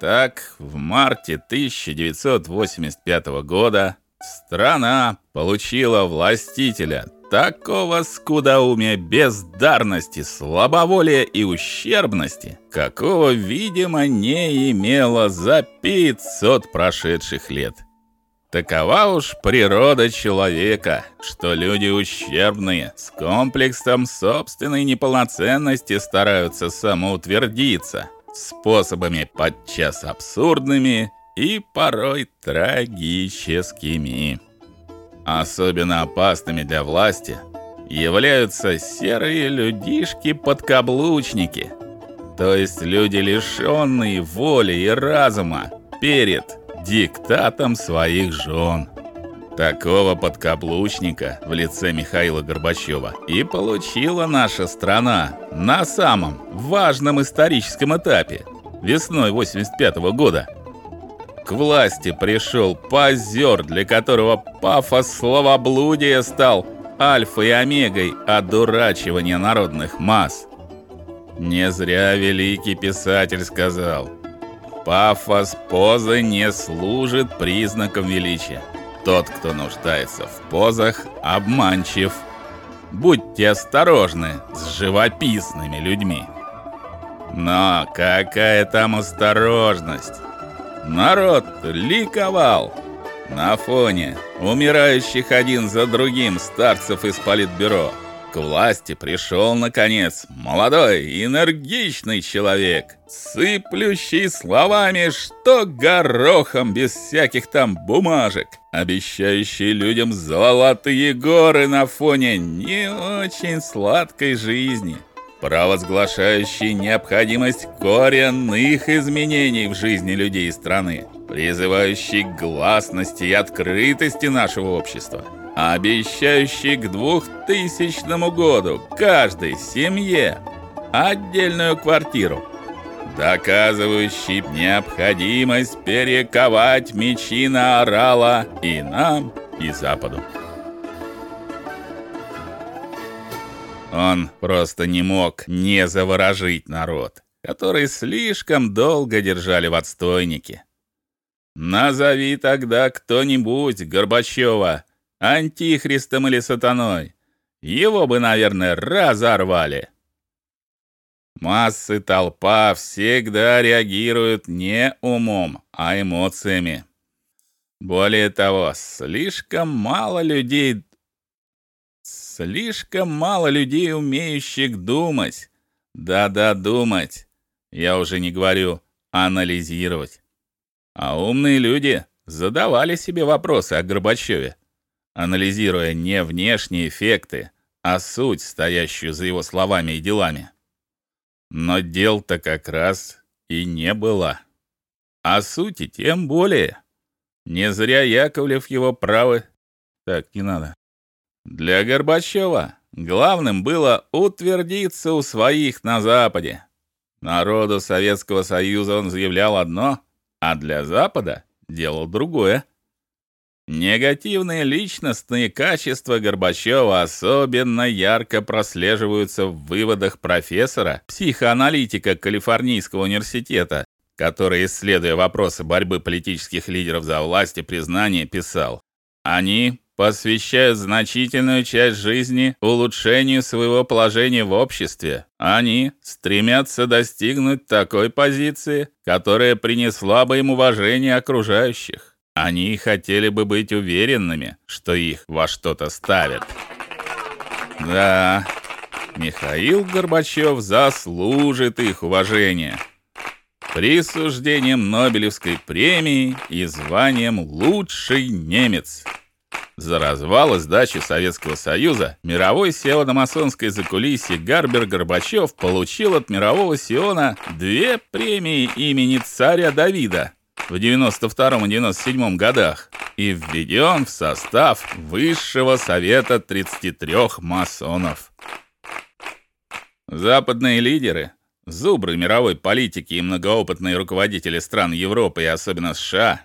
Так, в марте 1985 года страна получила властителя такого скудоумия, бездарности, слабоволия и ущербности, какого, видимо, не имела за 500 прошедших лет. Такова уж природа человека, что люди ущербные, с комплексом собственной неполноценности стараются самоутвердиться способами подчас абсурдными и порой трагическими. Особенно опасными для власти являются серые людишки-подкаблучники, то есть люди лишённые воли и разума перед диктатом своих жен. Такого подкаблучника в лице Михаила Горбачева и получила наша страна на самом важном историческом этапе весной 85 -го года. К власти пришел позер, для которого пафос словоблудия стал альфой и омегой одурачивания народных масс. Не зря великий писатель сказал: Пафос позы не служит признаком величия. Тот, кто нуждается в позах, обманчив. Будьте осторожны с живописными людьми. Но какая там осторожность? Народ ликовал на фоне умирающих один за другим старцев из политбюро к власти пришел наконец молодой, энергичный человек, сыплющий словами, что горохом без всяких там бумажек, обещающий людям золотые горы на фоне не очень сладкой жизни, провозглашающий необходимость коренных изменений в жизни людей страны, призывающий к гласности и открытости нашего общества обещающий к 2000 году каждой семье отдельную квартиру, доказывающий необходимость перековать мечи на орала и нам, и Западу. Он просто не мог не заворожить народ, который слишком долго держали в отстойнике. Назови тогда кто-нибудь Горбачева антихристом или сатаной. Его бы, наверное, разорвали. Массы толпа всегда реагируют не умом, а эмоциями. Более того, слишком мало людей слишком мало людей, умеющих думать. Да-да, думать. Я уже не говорю анализировать. А умные люди задавали себе вопросы о Горбачеве анализируя не внешние эффекты, а суть, стоящую за его словами и делами. Но дел-то как раз и не было. А сути тем более. Не зря Яковлев его правы. Так, не надо. Для Горбачева главным было утвердиться у своих на западе. Народу Советского Союза он заявлял одно, а для Запада делал другое. Негативные личностные качества Горбачева особенно ярко прослеживаются в выводах профессора, психоаналитика Калифорнийского университета, который, исследуя вопросы борьбы политических лидеров за власть и признание, писал: "Они посвящают значительную часть жизни улучшению своего положения в обществе. Они стремятся достигнуть такой позиции, которая принесла бы им уважение окружающих. Они хотели бы быть уверенными, что их во что-то ставят. Да, Михаил Горбачев заслужит их уважения. Присуждением Нобелевской премии и званием лучший немец. За развал и сдачу Советского Союза мировой сионо-масонской закулисье Гарбер Горбачев получил от мирового сиона две премии имени царя Давида в 92 и 97 годах и введен в состав Высшего совета 33 масонов. Западные лидеры, зубры мировой политики и многоопытные руководители стран Европы и особенно США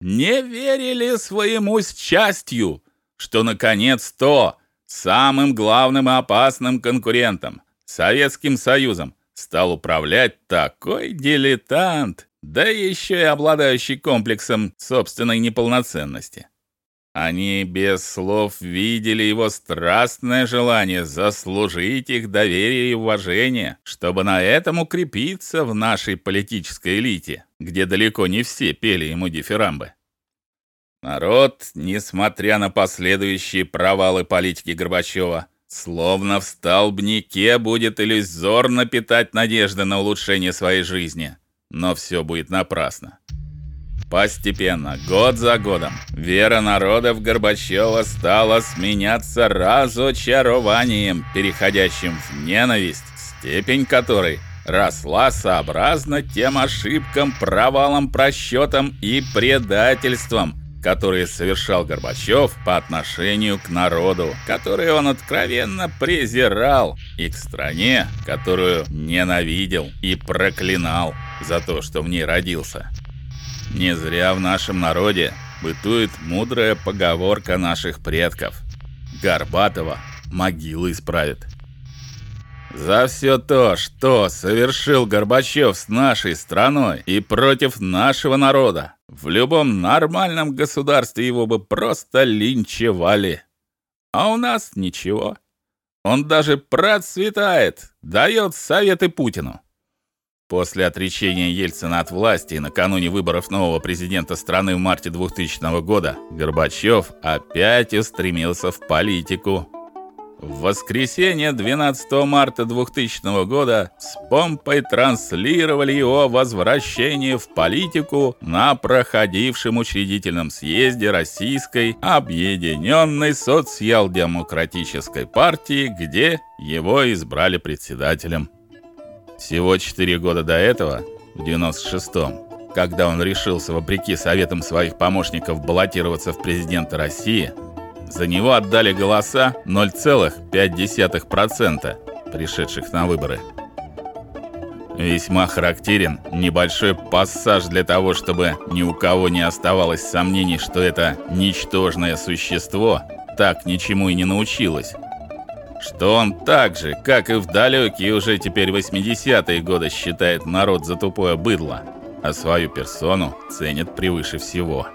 не верили своему счастью, что наконец то самым главным и опасным конкурентом Советским Союзом стал управлять такой дилетант, да еще и обладающий комплексом собственной неполноценности. Они без слов видели его страстное желание заслужить их доверие и уважение, чтобы на этом укрепиться в нашей политической элите, где далеко не все пели ему дифирамбы. Народ, несмотря на последующие провалы политики Горбачева, словно в столбнике будет иллюзорно питать надежды на улучшение своей жизни, но все будет напрасно. Постепенно, год за годом, вера народа в Горбачева стала сменяться разочарованием, переходящим в ненависть, степень которой росла сообразно тем ошибкам, провалам, просчетам и предательствам, которые совершал Горбачев по отношению к народу, который он откровенно презирал, и к стране, которую ненавидел и проклинал за то, что в ней родился. Не зря в нашем народе бытует мудрая поговорка наших предков: Горбатова могилу исправит. За все то, что совершил Горбачев с нашей страной и против нашего народа, в любом нормальном государстве его бы просто линчевали. А у нас ничего. Он даже процветает, дает советы Путину. После отречения Ельцина от власти и накануне выборов нового президента страны в марте 2000 года Горбачев опять устремился в политику. В воскресенье 12 марта 2000 года с помпой транслировали его возвращение в политику на проходившем учредительном съезде Российской объединенной социал-демократической партии, где его избрали председателем. Всего 4 года до этого, в 96-м, когда он решился вопреки советам своих помощников баллотироваться в президенты России, за него отдали голоса 0,5% пришедших на выборы. Весьма характерен небольшой пассаж для того, чтобы ни у кого не оставалось сомнений, что это ничтожное существо так ничему и не научилось что он так же, как и в далекие уже теперь 80-е годы считает народ за тупое быдло, а свою персону ценит превыше всего.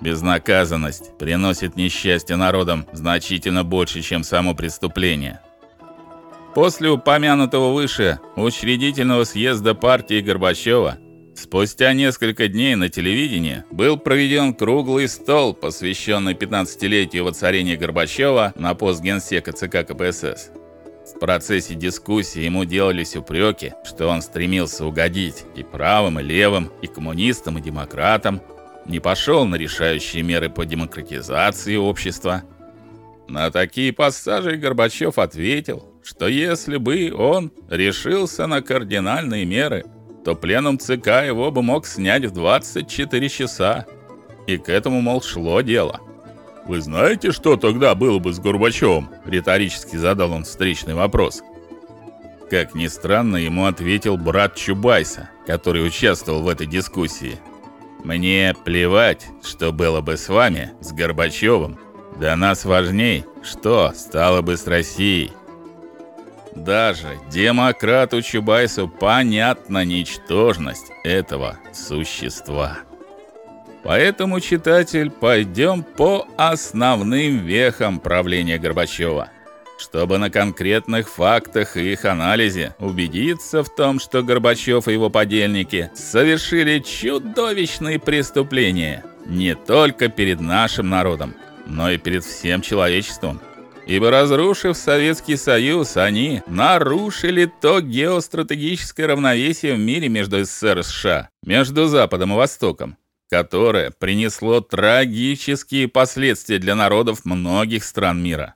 Безнаказанность приносит несчастье народам значительно больше, чем само преступление. После упомянутого выше учредительного съезда партии Горбачева Спустя несколько дней на телевидении был проведен круглый стол, посвященный 15-летию воцарения Горбачева на пост генсека ЦК КПСС. В процессе дискуссии ему делались упреки, что он стремился угодить и правым, и левым, и коммунистам, и демократам, не пошел на решающие меры по демократизации общества. На такие пассажи Горбачев ответил, что если бы он решился на кардинальные меры – то пленум ЦК его бы мог снять в 24 часа. И к этому, мол, шло дело. «Вы знаете, что тогда было бы с Горбачевым?» – риторически задал он встречный вопрос. Как ни странно, ему ответил брат Чубайса, который участвовал в этой дискуссии. «Мне плевать, что было бы с вами, с Горбачевым. Для нас важней, что стало бы с Россией». Даже демократу Чубайсу понятна ничтожность этого существа. Поэтому, читатель, пойдем по основным вехам правления Горбачева, чтобы на конкретных фактах и их анализе убедиться в том, что Горбачев и его подельники совершили чудовищные преступления не только перед нашим народом, но и перед всем человечеством ибо разрушив Советский Союз, они нарушили то геостратегическое равновесие в мире между СССР и США, между Западом и Востоком, которое принесло трагические последствия для народов многих стран мира.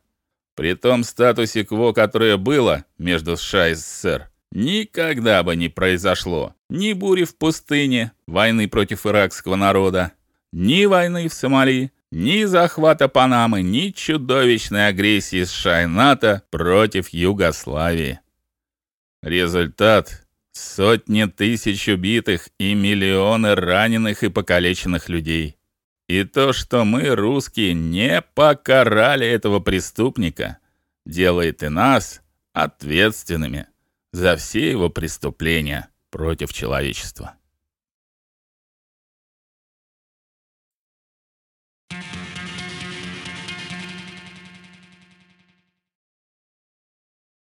При том статусе кво, которое было между США и СССР, никогда бы не произошло ни бури в пустыне, войны против иракского народа, ни войны в Сомали, ни захвата Панамы, ни чудовищной агрессии США и НАТО против Югославии. Результат сотни тысяч убитых и миллионы раненых и покалеченных людей. И то, что мы, русские, не покарали этого преступника, делает и нас ответственными за все его преступления против человечества.